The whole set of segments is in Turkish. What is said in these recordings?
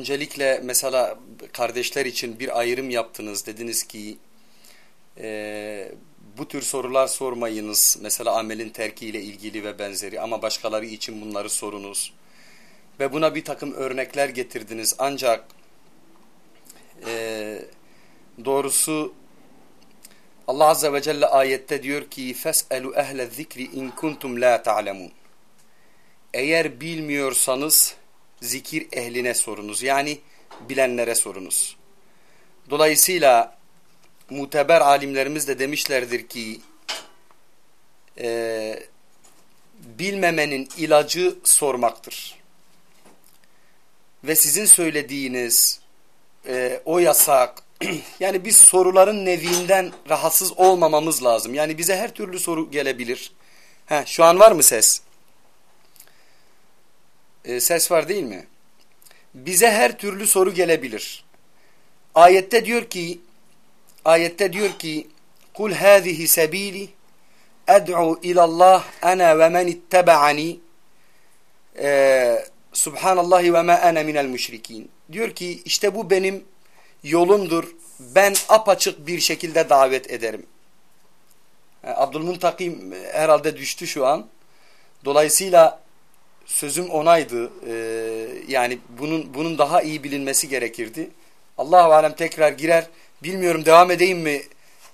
öncelikle mesela kardeşler için bir ayrım yaptınız. Dediniz ki e, bu tür sorular sormayınız. Mesela amelin terkiyle ilgili ve benzeri ama başkaları için bunları sorunuz. Ve buna bir takım örnekler getirdiniz. Ancak e, doğrusu Allah Azze ve Celle ayette diyor ki فَاسْأَلُوا اَهْلَ الذِّكْرِ اِنْ كُنْتُمْ لَا تَعْلَمُونَ Eğer bilmiyorsanız zikir ehline sorunuz. Yani bilenlere sorunuz. Dolayısıyla muteber alimlerimiz de demişlerdir ki e, bilmemenin ilacı sormaktır. Ve sizin söylediğiniz e, o yasak yani biz soruların nevinden rahatsız olmamamız lazım. Yani bize her türlü soru gelebilir. Heh, şu an var mı ses? E, ses var değil mi? Bize her türlü soru gelebilir. Ayette diyor ki ayette diyor ki kul hâzihi sebîli ed'u ilallah ana ve men ittebe'ani ee, subhanallahi ve ma ana minel müşrikin diyor ki işte bu benim yolumdur. Ben apaçık bir şekilde davet ederim. Abdülmuntakim herhalde düştü şu an. Dolayısıyla sözüm onaydı ee, yani bunun bunun daha iyi bilinmesi gerekirdi Allah-u Alem tekrar girer Bilmiyorum devam edeyim mi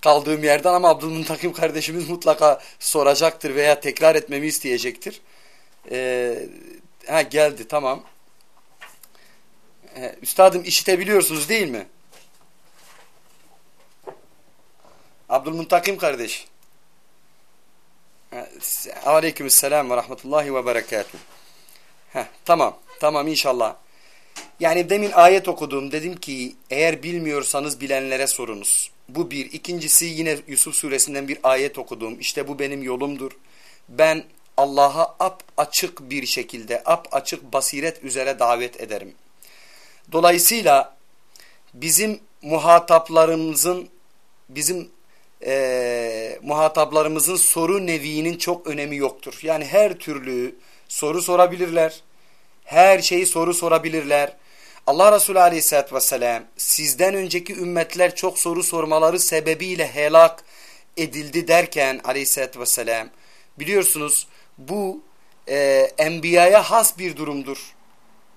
kaldığım yerden ama Abdülmuntakim kardeşimiz mutlaka soracaktır veya tekrar etmemi isteyecektir. Ee, ha geldi tamam. Ee, üstadım işitebiliyorsunuz değil mi? Abdülmuntakim kardeş. Aleykümselam ve rahmetullahi ve berekatuhu. Heh, tamam, tamam inşallah. Yani demin ayet okudum. Dedim ki eğer bilmiyorsanız bilenlere sorunuz. Bu bir. İkincisi yine Yusuf suresinden bir ayet okudum. İşte bu benim yolumdur. Ben Allah'a ap açık bir şekilde, ap açık basiret üzere davet ederim. Dolayısıyla bizim muhataplarımızın, bizim e, muhataplarımızın soru nevinin çok önemi yoktur. Yani her türlü soru sorabilirler. Her şeyi soru sorabilirler. Allah Resulü Aleyhisselatü vesselam sizden önceki ümmetler çok soru sormaları sebebiyle helak edildi derken Aleyhisselatü vesselam biliyorsunuz bu e, enbiyaya has bir durumdur.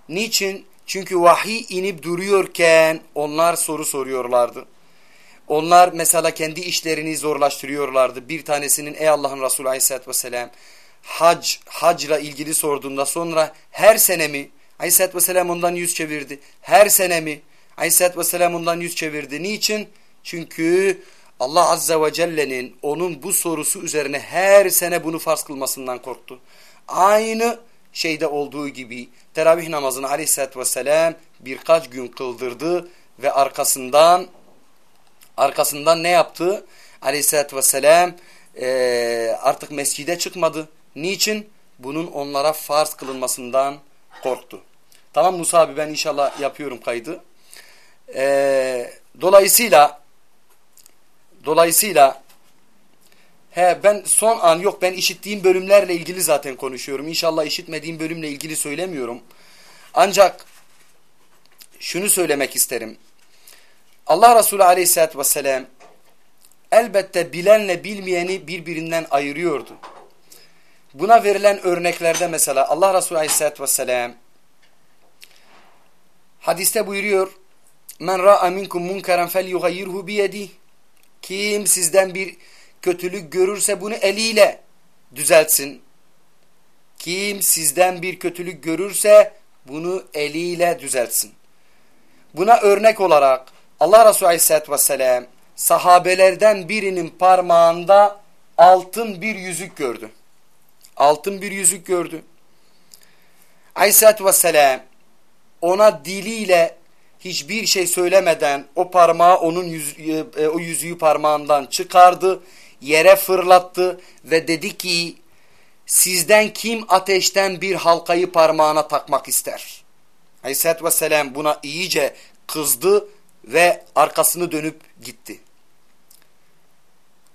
Niçin? Çünkü vahiy inip duruyorken onlar soru soruyorlardı. Onlar mesela kendi işlerini zorlaştırıyorlardı. Bir tanesinin ey Allah'ın Resulü Aleyhisselatü vesselam hac, hacla ilgili sorduğunda sonra her sene mi Aleyhisselatü Vesselam ondan yüz çevirdi. Her sene mi? Aleyhisselatü Vesselam ondan yüz çevirdi. Niçin? Çünkü Allah Azze ve Celle'nin onun bu sorusu üzerine her sene bunu farz kılmasından korktu. Aynı şeyde olduğu gibi teravih namazını Aleyhisselatü Vesselam birkaç gün kıldırdı ve arkasından arkasından ne yaptı? Aleyhisselatü Vesselam e, artık mescide çıkmadı. Niçin? Bunun onlara farz kılınmasından korktu. Tamam Musa abi ben inşallah yapıyorum kaydı. Ee, dolayısıyla dolayısıyla he ben son an yok ben işittiğim bölümlerle ilgili zaten konuşuyorum. İnşallah işitmediğim bölümle ilgili söylemiyorum. Ancak şunu söylemek isterim. Allah Resulü aleyhissalatü vesselam elbette bilenle bilmeyeni birbirinden ayırıyordu. Buna verilen örneklerde mesela Allah Resulü aleyhissalatü vesselam Hadiste buyuruyor Men ra'a minkum munkaran felyughayyirhu biyedih Kim sizden bir kötülük görürse bunu eliyle düzeltsin. Kim sizden bir kötülük görürse bunu eliyle düzeltsin. Buna örnek olarak Allah Resulü Aleyhisselatü Vesselam sahabelerden birinin parmağında altın bir yüzük gördü. Altın bir yüzük gördü. Aleyhisselatü Vesselam ona diliyle hiçbir şey söylemeden o parmağı onun yüz, e, o yüzüğü parmağından çıkardı, yere fırlattı ve dedi ki sizden kim ateşten bir halkayı parmağına takmak ister? Aleyhisselatü Vesselam buna iyice kızdı ve arkasını dönüp gitti.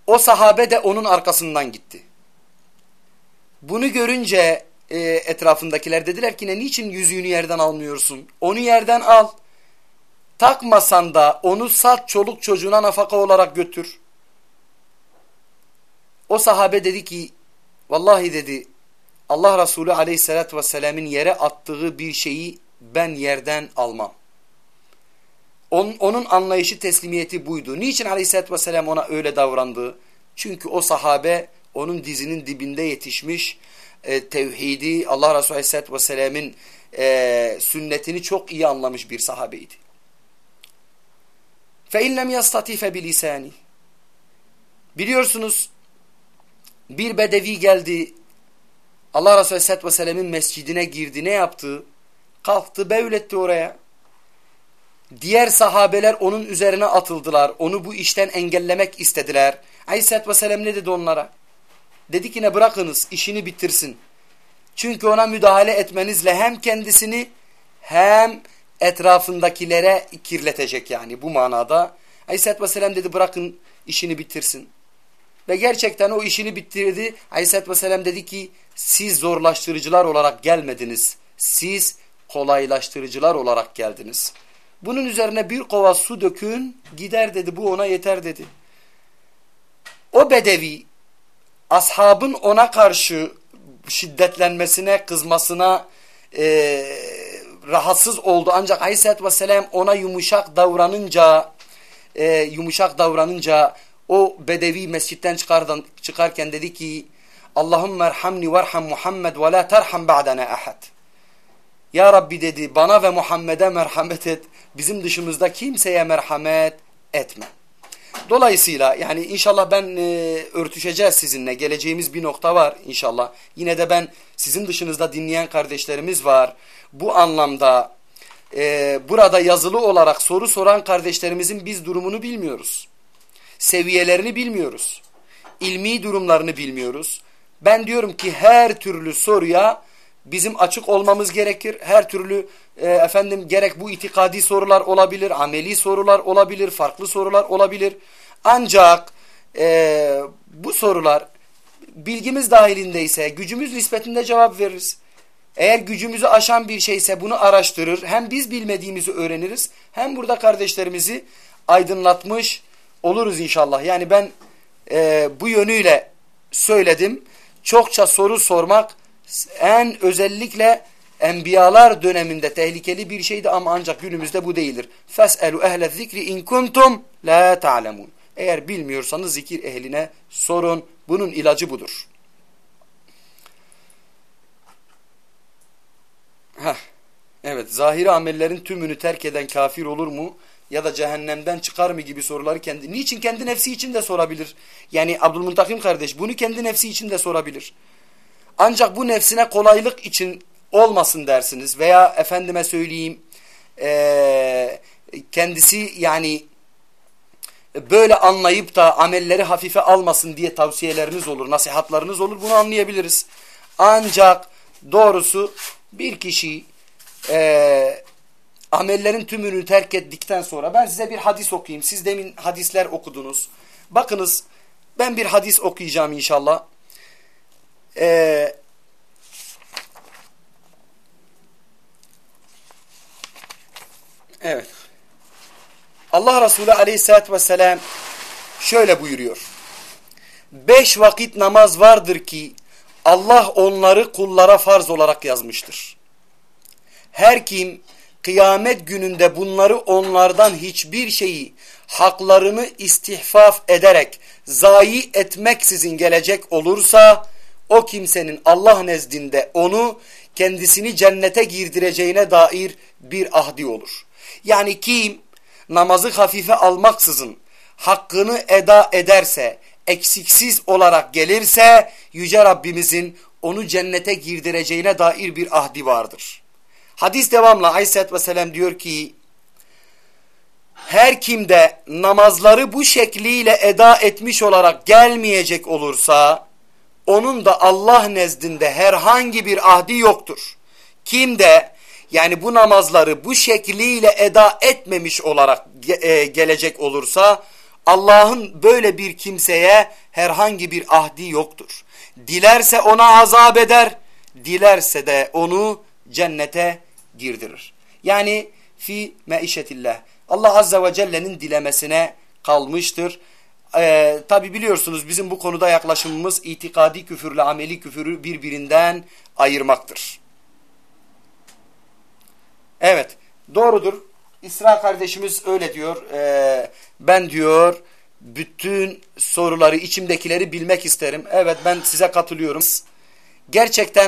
O sahabe de onun arkasından gitti. Bunu görünce e, etrafındakiler dediler ki ne niçin yüzüğünü yerden almıyorsun? Onu yerden al. Takmasan da onu sat çoluk çocuğuna nafaka olarak götür. O sahabe dedi ki vallahi dedi Allah Resulü aleyhissalatü vesselamın yere attığı bir şeyi ben yerden almam. On, onun anlayışı teslimiyeti buydu. Niçin aleyhissalatü vesselam ona öyle davrandı? Çünkü o sahabe onun dizinin dibinde yetişmiş e, tevhidi Allah Resulü aleyhissalatü vesselamın e, sünnetini çok iyi anlamış bir sahabeydi. فَاِنْ لَمْ يَسْتَطِفَ بِلِسَانِ Biliyorsunuz bir bedevi geldi Allah Resulü Aleyhisselatü Vesselam'ın mescidine girdi. Ne yaptı? Kalktı, bevletti oraya. Diğer sahabeler onun üzerine atıldılar. Onu bu işten engellemek istediler. Aleyhisselatü Vesselam ne dedi onlara? Dedi ki ne bırakınız, işini bitirsin. Çünkü ona müdahale etmenizle hem kendisini hem etrafındakilere kirletecek yani bu manada. Aleyhisselatü Vesselam dedi bırakın işini bitirsin. Ve gerçekten o işini bitirdi. Aleyhisselatü Vesselam dedi ki siz zorlaştırıcılar olarak gelmediniz. Siz kolaylaştırıcılar olarak geldiniz. Bunun üzerine bir kova su dökün gider dedi bu ona yeter dedi. O bedevi ashabın ona karşı şiddetlenmesine kızmasına e, rahatsız oldu. Ancak Aleyhisselatü Vesselam ona yumuşak davranınca e, yumuşak davranınca o bedevi mescitten çıkardan, çıkarken dedi ki Allahümme erhamni verham Muhammed ve la terham ba'dana ahad. Ya Rabbi dedi bana ve Muhammed'e merhamet et. Bizim dışımızda kimseye merhamet etme. Dolayısıyla yani inşallah ben e, örtüşeceğiz sizinle. Geleceğimiz bir nokta var inşallah. Yine de ben sizin dışınızda dinleyen kardeşlerimiz var. Bu anlamda e, burada yazılı olarak soru soran kardeşlerimizin biz durumunu bilmiyoruz. Seviyelerini bilmiyoruz. İlmi durumlarını bilmiyoruz. Ben diyorum ki her türlü soruya bizim açık olmamız gerekir. Her türlü e, efendim gerek bu itikadi sorular olabilir, ameli sorular olabilir, farklı sorular olabilir. Ancak e, bu sorular bilgimiz dahilindeyse gücümüz nispetinde cevap veririz. Eğer gücümüzü aşan bir şeyse bunu araştırır. Hem biz bilmediğimizi öğreniriz hem burada kardeşlerimizi aydınlatmış oluruz inşallah. Yani ben e, bu yönüyle söyledim. Çokça soru sormak en özellikle enbiyalar döneminde tehlikeli bir şeydi ama ancak günümüzde bu değildir. Fes'elu ehle zikri in kuntum la ta'lemun. Eğer bilmiyorsanız zikir ehline sorun. Bunun ilacı budur. Heh. Evet, zahiri amellerin tümünü terk eden kafir olur mu? Ya da cehennemden çıkar mı gibi soruları kendi, niçin kendi nefsi için de sorabilir. Yani Abdülmuntakim kardeş bunu kendi nefsi için de sorabilir. Ancak bu nefsine kolaylık için olmasın dersiniz veya efendime söyleyeyim e, kendisi yani böyle anlayıp da amelleri hafife almasın diye tavsiyeleriniz olur, nasihatlarınız olur bunu anlayabiliriz. Ancak doğrusu bir kişi e, amellerin tümünü terk ettikten sonra ben size bir hadis okuyayım. Siz demin hadisler okudunuz. Bakınız ben bir hadis okuyacağım inşallah. Ee, evet. Allah Resulü aleyhissalatü vesselam şöyle buyuruyor. Beş vakit namaz vardır ki Allah onları kullara farz olarak yazmıştır. Her kim kıyamet gününde bunları onlardan hiçbir şeyi haklarını istihfaf ederek zayi etmeksizin gelecek olursa o kimsenin Allah nezdinde onu kendisini cennete girdireceğine dair bir ahdi olur. Yani kim namazı hafife almaksızın hakkını eda ederse, eksiksiz olarak gelirse Yüce Rabbimizin onu cennete girdireceğine dair bir ahdi vardır. Hadis devamla Aleyhisselatü Vesselam diyor ki her kimde namazları bu şekliyle eda etmiş olarak gelmeyecek olursa onun da Allah nezdinde herhangi bir ahdi yoktur. Kimde yani bu namazları bu şekliyle eda etmemiş olarak e, gelecek olursa Allah'ın böyle bir kimseye herhangi bir ahdi yoktur. Dilerse ona azap eder, dilerse de onu cennete girdirir. Yani fi meişetillah. Allah Azze ve Celle'nin dilemesine kalmıştır. Ee, Tabi biliyorsunuz bizim bu konuda yaklaşımımız itikadi küfürle ameli küfürü birbirinden ayırmaktır. Evet doğrudur. İsra kardeşimiz öyle diyor. Ee, ben diyor bütün soruları içimdekileri bilmek isterim. Evet ben size katılıyorum. Gerçekten